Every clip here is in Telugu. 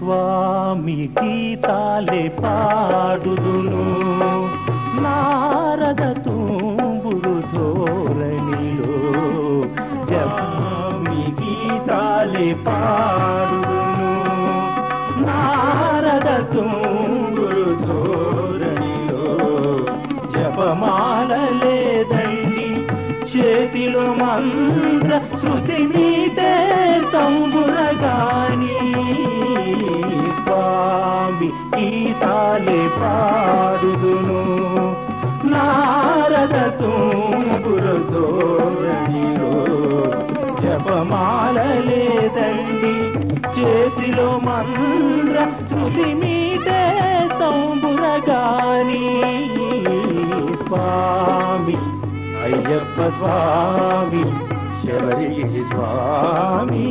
స్వామి గీతాలే పాడుదును. నారద తుంబురు ధోరణిలో స్వామి గీతాలే పాడుదును. నారద తుంబురు చేతిలో మంత్ర శృతి మీటే తంబురగాని స్వామి గీతాలే పాడుదును. నారద తుంబుర జపమాలలే తండి చేతిలో మంత్ర శృతి మీటే తంబురగాని స్వామి అయ్యప్ప స్వామి శబరి స్వామి.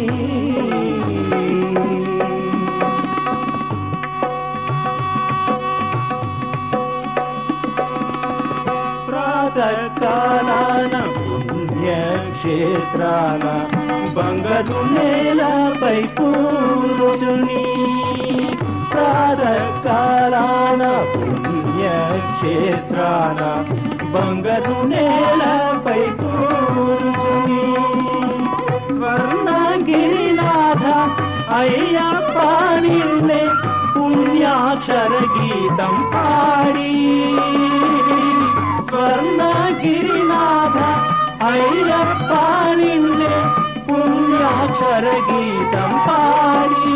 ప్రాతకాలాన పుణ్యక్షేత్రాన బంగరు నేలపై కూర్చుని ప్రాతకాలాన ಬಂಗರು ನೇಲ ಪೈಕೂರು ಸ್ವರ್ಣ ಗಿರಿನಾಥ ಅಯ್ಯ ಪಾಣಿರ್ನೆ ಪುಣ್ಯಾಕ್ಷರ ಗೀತಂ ಪಾಡಿ ಸ್ವರ್ಣ ಗಿರಿನಾಥ ಅಯ್ಯ ಪಾಣಿರ್ನೆ ಪುಣ್ಯಾಕ್ಷರ ಗೀತಂ ಪಾಡಿ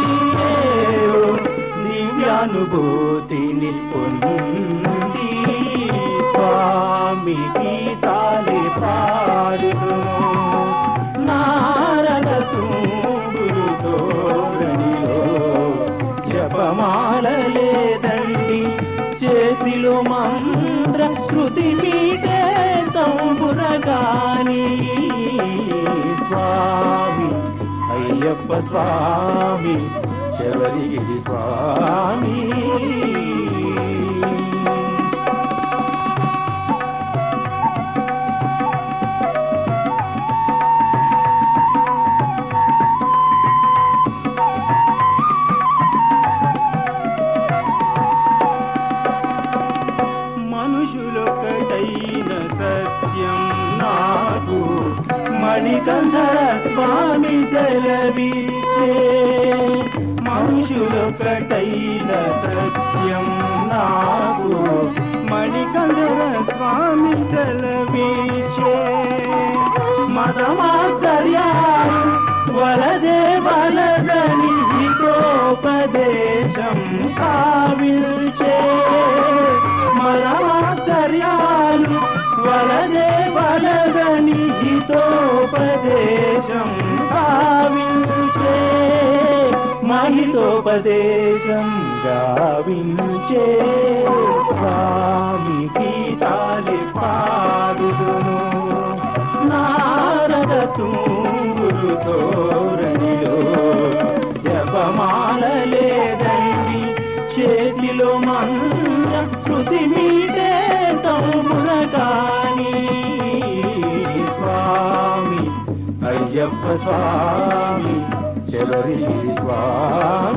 దివ్యానుభూతిని పొంది స్వామి గీతాలి పాడుదును నారద తుంగురు ధోరణిలో జపమాల లేదండి. చేతిలో మంత్ర శృతి మీటే తంబురగాని స్వామి అయ్యప్ప స్వామి శబరిగిరి స్వామి మనుషులొకటైన సత్యం నాకు మణికంధర స్వామి సెలవిచ్చే మనుషులొకటైన సత్యం నాకు మణికందర స్వామి సెలవిచ్చే మదమాచర్యాలు వలదే వలదని హితోపదేశం కా వలదే వలదని హితోపదేశం కావిల్చే మహితోపదేశం గావించే స్వామి గీతాలి పాడుదును. నారద తుంగురు తోరణిలో జపమాల లేదండి చేతిలో మంత్ర శృతి మీటే తమ్ముల కానీ. అయ్యప్ప స్వామి శబరి స్వామి